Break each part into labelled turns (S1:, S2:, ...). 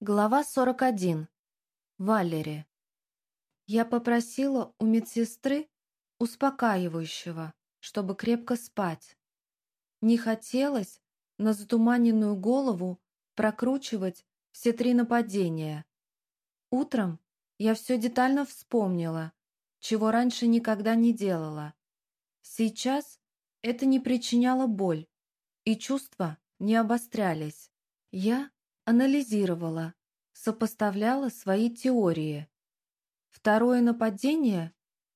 S1: Глава 41. Валери. Я попросила у медсестры успокаивающего, чтобы крепко спать. Не хотелось на затуманенную голову прокручивать все три нападения. Утром я все детально вспомнила, чего раньше никогда не делала. Сейчас это не причиняло боль, и чувства не обострялись. Я анализировала, сопоставляла свои теории. Второе нападение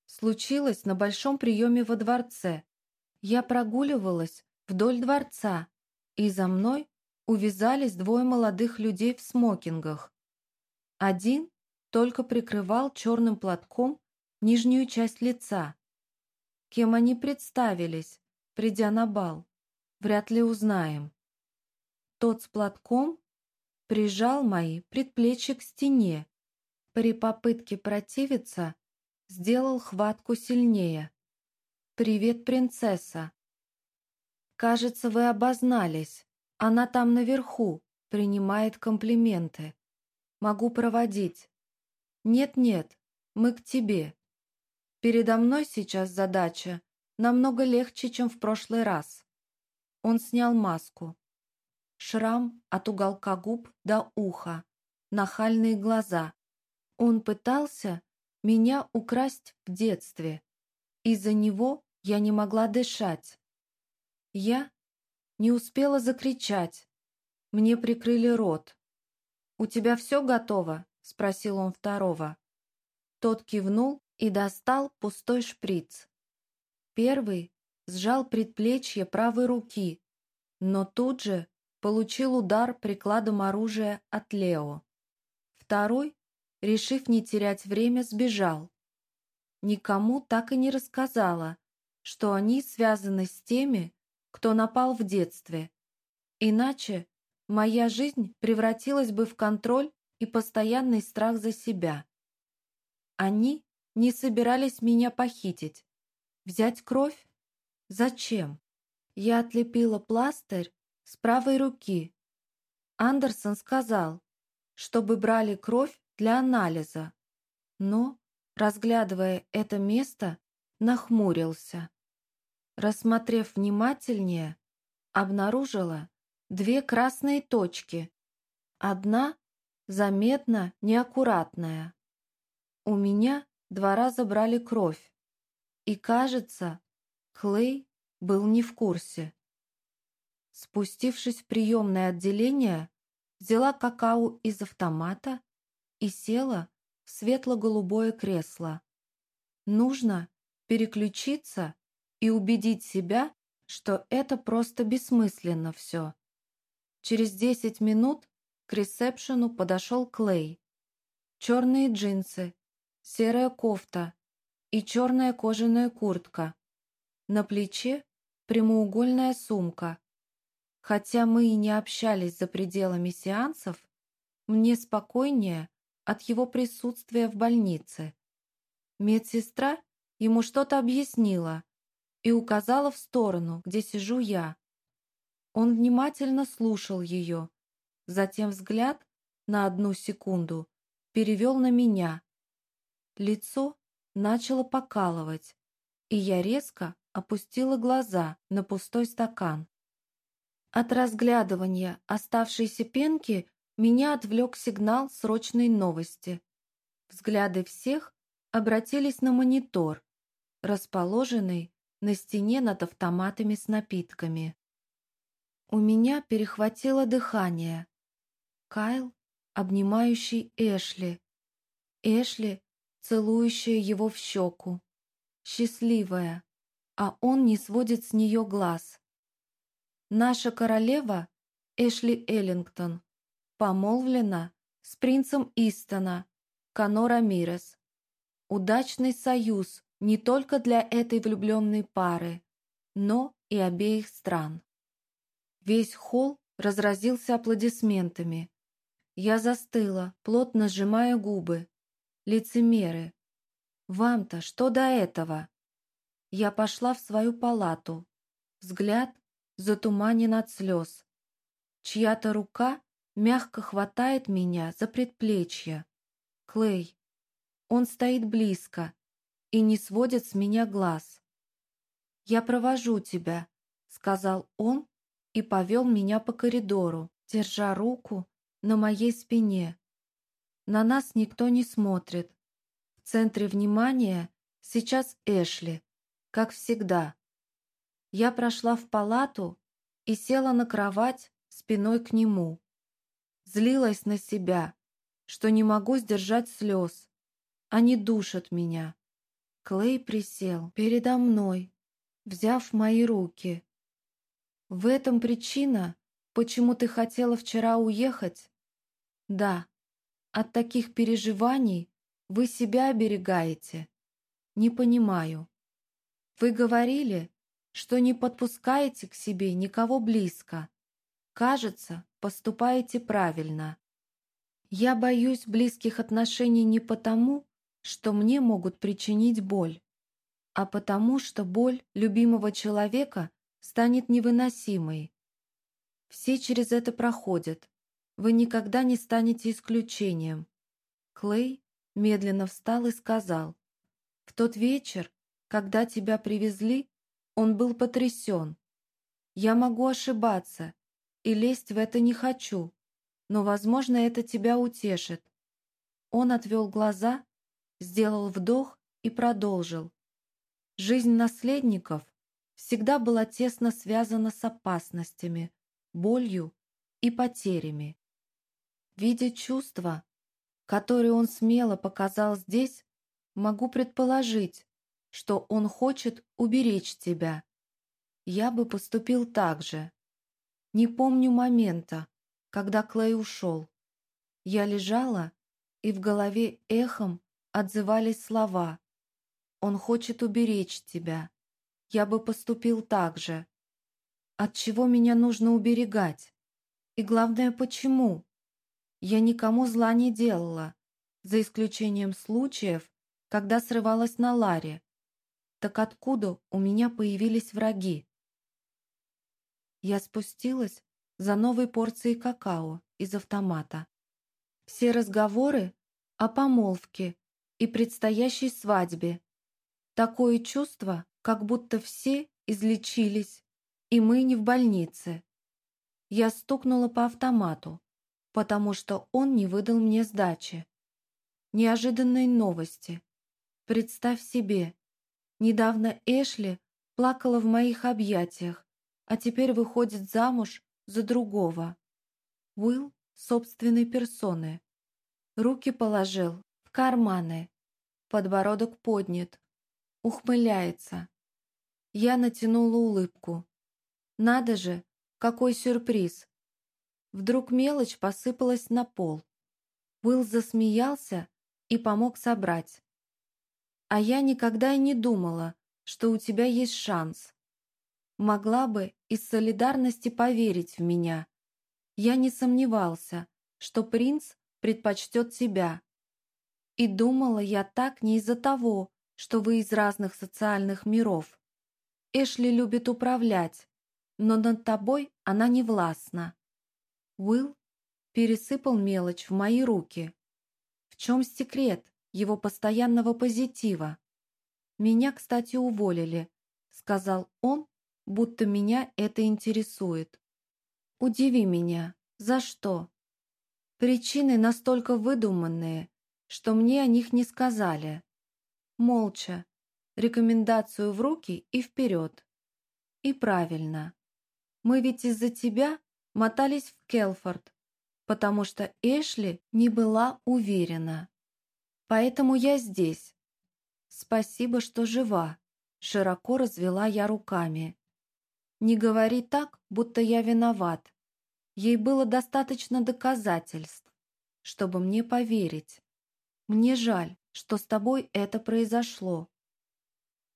S1: случилось на большом приеме во дворце. Я прогуливалась вдоль дворца, и за мной увязались двое молодых людей в смокингах. Один только прикрывал черным платком нижнюю часть лица. Кем они представились, придя на бал, вряд ли узнаем. Тот с платком прижал мои предплечья к стене. При попытке противиться сделал хватку сильнее. «Привет, принцесса!» «Кажется, вы обознались. Она там наверху, принимает комплименты. Могу проводить». «Нет-нет, мы к тебе. Передо мной сейчас задача намного легче, чем в прошлый раз». Он снял маску. Шрам от уголка губ до уха, нахальные глаза. Он пытался меня украсть в детстве. Из-за него я не могла дышать. Я не успела закричать. Мне прикрыли рот. «У тебя все готово?» — спросил он второго. Тот кивнул и достал пустой шприц. Первый сжал предплечье правой руки, но тут же получил удар прикладом оружия от Лео. Второй, решив не терять время, сбежал. Никому так и не рассказала, что они связаны с теми, кто напал в детстве. Иначе моя жизнь превратилась бы в контроль и постоянный страх за себя. Они не собирались меня похитить. Взять кровь? Зачем? Я отлепила пластырь с правой руки. Андерсон сказал, чтобы брали кровь для анализа, но, разглядывая это место, нахмурился. Рассмотрев внимательнее, обнаружила две красные точки. Одна заметно неаккуратная. У меня два раза брали кровь, и, кажется, Клей был не в курсе. Спустившись в приемное отделение, взяла какао из автомата и села в светло-голубое кресло. Нужно переключиться и убедить себя, что это просто бессмысленно все. Через десять минут к ресепшену подошел Клей. Черные джинсы, серая кофта и черная кожаная куртка. На плече прямоугольная сумка. Хотя мы и не общались за пределами сеансов, мне спокойнее от его присутствия в больнице. Медсестра ему что-то объяснила и указала в сторону, где сижу я. Он внимательно слушал ее, затем взгляд на одну секунду перевел на меня. Лицо начало покалывать, и я резко опустила глаза на пустой стакан. От разглядывания оставшейся пенки меня отвлек сигнал срочной новости. Взгляды всех обратились на монитор, расположенный на стене над автоматами с напитками. У меня перехватило дыхание. Кайл, обнимающий Эшли. Эшли, целующая его в щеку. Счастливая, а он не сводит с нее глаз. Наша королева, Эшли Эллингтон, помолвлена с принцем Истона, Кано Рамирес. Удачный союз не только для этой влюбленной пары, но и обеих стран. Весь холл разразился аплодисментами. Я застыла, плотно сжимая губы. Лицемеры. Вам-то что до этого? Я пошла в свою палату. Взгляд затуманен от слез. Чья-то рука мягко хватает меня за предплечье. Клей. Он стоит близко и не сводит с меня глаз. «Я провожу тебя», — сказал он и повел меня по коридору, держа руку на моей спине. На нас никто не смотрит. В центре внимания сейчас Эшли, как всегда. Я прошла в палату и села на кровать спиной к нему. Злилась на себя, что не могу сдержать слез. Они душат меня. Клей присел передо мной, взяв мои руки. В этом причина, почему ты хотела вчера уехать? Да, от таких переживаний вы себя оберегаете. Не понимаю. Вы говорили, что не подпускаете к себе никого близко. Кажется, поступаете правильно. Я боюсь близких отношений не потому, что мне могут причинить боль, а потому что боль любимого человека станет невыносимой. Все через это проходят. Вы никогда не станете исключением. Клей медленно встал и сказал, «В тот вечер, когда тебя привезли, он был потрясен. Я могу ошибаться, и лезть в это не хочу, но, возможно, это тебя утешит». Он отвел глаза, сделал вдох и продолжил. Жизнь наследников всегда была тесно связана с опасностями, болью и потерями. Видя чувства, которые он смело показал здесь, могу предположить, что он хочет уберечь тебя. Я бы поступил так же. Не помню момента, когда Клей ушел. Я лежала, и в голове эхом отзывались слова он хочет уберечь тебя. Я бы поступил так же. От чего меня нужно уберегать? И главное, почему? Я никому зла не делала, за исключением случаев, когда срывалась на Ларе. Так откуда у меня появились враги? Я спустилась за новой порцией какао из автомата. Все разговоры о помолвке и предстоящей свадьбе Такое чувство, как будто все излечились, и мы не в больнице. Я стукнула по автомату, потому что он не выдал мне сдачи. Неожиданные новости. Представь себе, недавно Эшли плакала в моих объятиях, а теперь выходит замуж за другого. Уилл собственной персоны. Руки положил в карманы, подбородок поднят, ухмыляется. Я натянула улыбку. Надо же, какой сюрприз. Вдруг мелочь посыпалась на пол. Уилл засмеялся и помог собрать. А я никогда и не думала, что у тебя есть шанс. Могла бы из солидарности поверить в меня. Я не сомневался, что принц предпочтет тебя. И думала я так не из-за того, что вы из разных социальных миров. Эшли любит управлять, но над тобой она не властна. Уилл пересыпал мелочь в мои руки. В чем секрет его постоянного позитива? Меня, кстати, уволили, сказал он, будто меня это интересует. Удиви меня. За что? Причины настолько выдуманные, что мне о них не сказали. Молча. Рекомендацию в руки и вперед. И правильно. Мы ведь из-за тебя мотались в Келфорд, потому что Эшли не была уверена. Поэтому я здесь. Спасибо, что жива. Широко развела я руками. Не говори так, будто я виноват. Ей было достаточно доказательств, чтобы мне поверить. Мне жаль, что с тобой это произошло.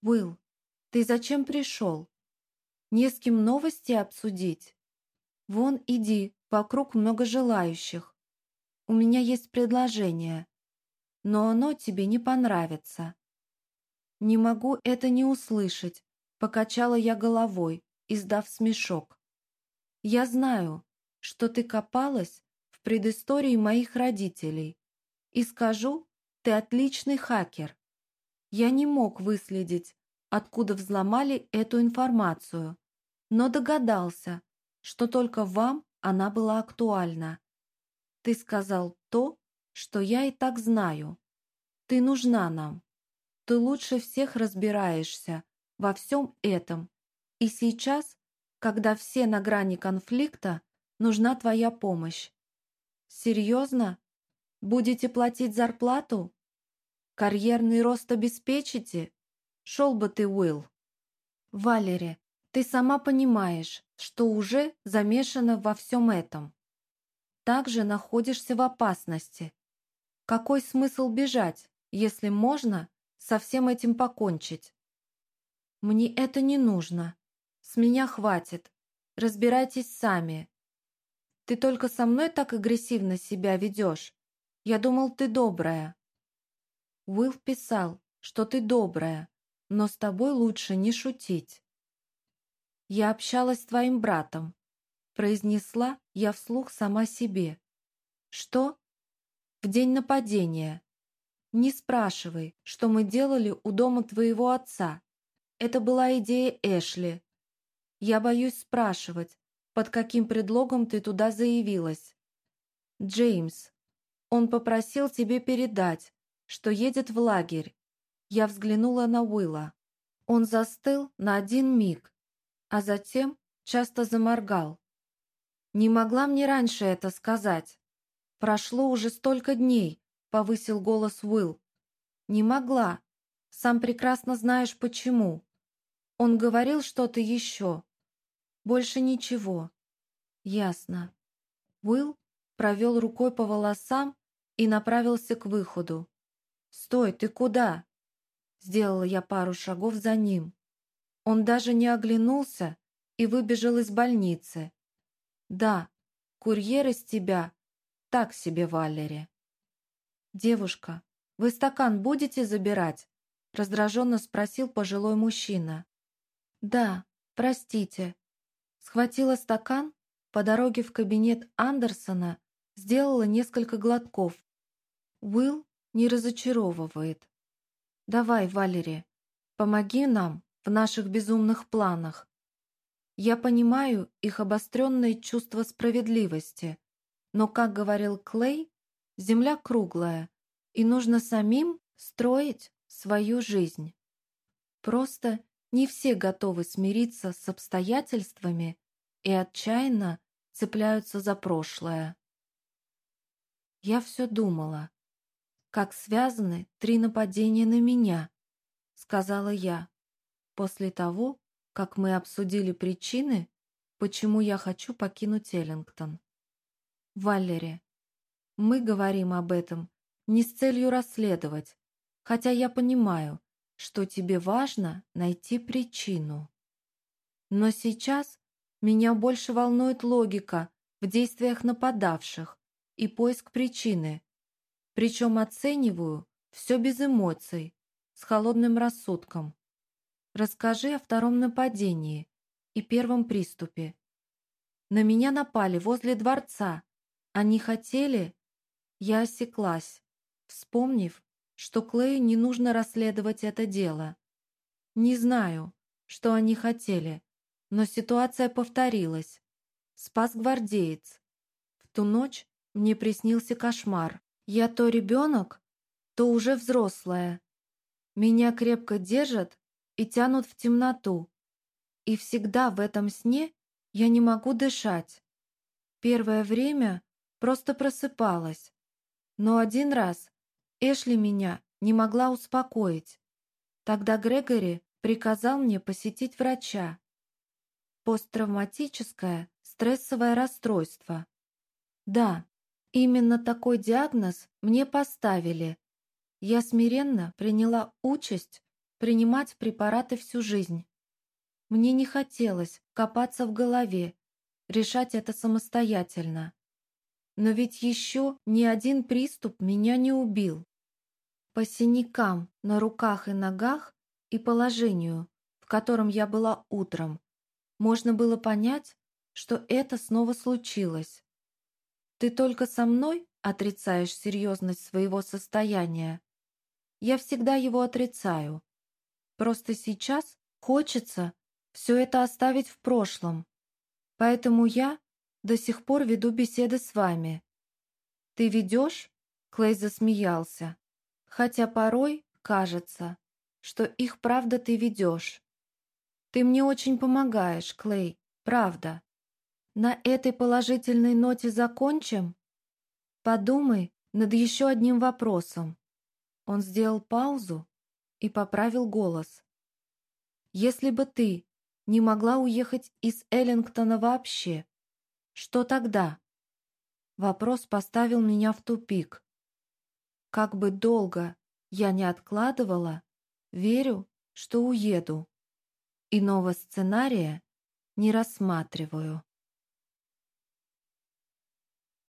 S1: Уилл, ты зачем пришел? Не с кем новости обсудить? Вон иди, вокруг много желающих. У меня есть предложение, но оно тебе не понравится. Не могу это не услышать, покачала я головой, издав смешок. Я знаю, что ты копалась в предыстории моих родителей и скажу, ты отличный хакер. Я не мог выследить, откуда взломали эту информацию, но догадался, что только вам она была актуальна. Ты сказал то, что я и так знаю. Ты нужна нам. Ты лучше всех разбираешься во всем этом. И сейчас, когда все на грани конфликта, нужна твоя помощь. Серьезно? Будете платить зарплату? Карьерный рост обеспечите? Шел бы ты, Уилл. Валери, ты сама понимаешь, что уже замешана во всем этом. Также находишься в опасности. Какой смысл бежать, если можно со всем этим покончить? Мне это не нужно. С меня хватит. Разбирайтесь сами. Ты только со мной так агрессивно себя ведешь. Я думал, ты добрая. Уилл писал, что ты добрая, но с тобой лучше не шутить. «Я общалась с твоим братом», — произнесла я вслух сама себе. «Что?» «В день нападения. Не спрашивай, что мы делали у дома твоего отца. Это была идея Эшли. Я боюсь спрашивать, под каким предлогом ты туда заявилась. Джеймс, он попросил тебе передать, что едет в лагерь. Я взглянула на Уилла. Он застыл на один миг, а затем часто заморгал. «Не могла мне раньше это сказать. Прошло уже столько дней», — повысил голос Уилл. «Не могла. Сам прекрасно знаешь, почему. Он говорил что-то еще. Больше ничего». «Ясно». Уилл провел рукой по волосам и направился к выходу. «Стой, ты куда?» Сделала я пару шагов за ним. Он даже не оглянулся и выбежал из больницы. «Да, курьер из тебя так себе, Валери». «Девушка, вы стакан будете забирать?» раздраженно спросил пожилой мужчина. «Да, простите». Схватила стакан, по дороге в кабинет Андерсона сделала несколько глотков. Уилл не разочаровывает. «Давай, Валери, помоги нам в наших безумных планах. Я понимаю их обостренное чувство справедливости, но, как говорил Клей, земля круглая, и нужно самим строить свою жизнь. Просто не все готовы смириться с обстоятельствами и отчаянно цепляются за прошлое. Я все думала, как связаны три нападения на меня, сказала я, после того, как мы обсудили причины, почему я хочу покинуть Эллингтон. Валери, мы говорим об этом не с целью расследовать, хотя я понимаю, что тебе важно найти причину. Но сейчас меня больше волнует логика в действиях нападавших и поиск причины, причем оцениваю все без эмоций, с холодным рассудком. Расскажи о втором нападении и первом приступе. На меня напали возле дворца. Они хотели... Я осеклась, вспомнив, что Клею не нужно расследовать это дело. Не знаю, что они хотели, но ситуация повторилась. Спас гвардеец. В ту ночь мне приснился кошмар. Я то ребенок, то уже взрослая. Меня крепко держат и тянут в темноту. И всегда в этом сне я не могу дышать. Первое время просто просыпалась. Но один раз Эшли меня не могла успокоить. Тогда Грегори приказал мне посетить врача. Посттравматическое стрессовое расстройство. Да, Именно такой диагноз мне поставили. Я смиренно приняла участь принимать препараты всю жизнь. Мне не хотелось копаться в голове, решать это самостоятельно. Но ведь еще ни один приступ меня не убил. По синякам на руках и ногах и положению, в котором я была утром, можно было понять, что это снова случилось. Ты только со мной отрицаешь серьезность своего состояния. Я всегда его отрицаю. Просто сейчас хочется все это оставить в прошлом. Поэтому я до сих пор веду беседы с вами. Ты ведешь? Клей засмеялся. Хотя порой кажется, что их правда ты ведешь. Ты мне очень помогаешь, Клей, правда. На этой положительной ноте закончим? Подумай над еще одним вопросом. Он сделал паузу и поправил голос. Если бы ты не могла уехать из Эллингтона вообще, что тогда? Вопрос поставил меня в тупик. Как бы долго я не откладывала, верю, что уеду. Иного сценария не рассматриваю.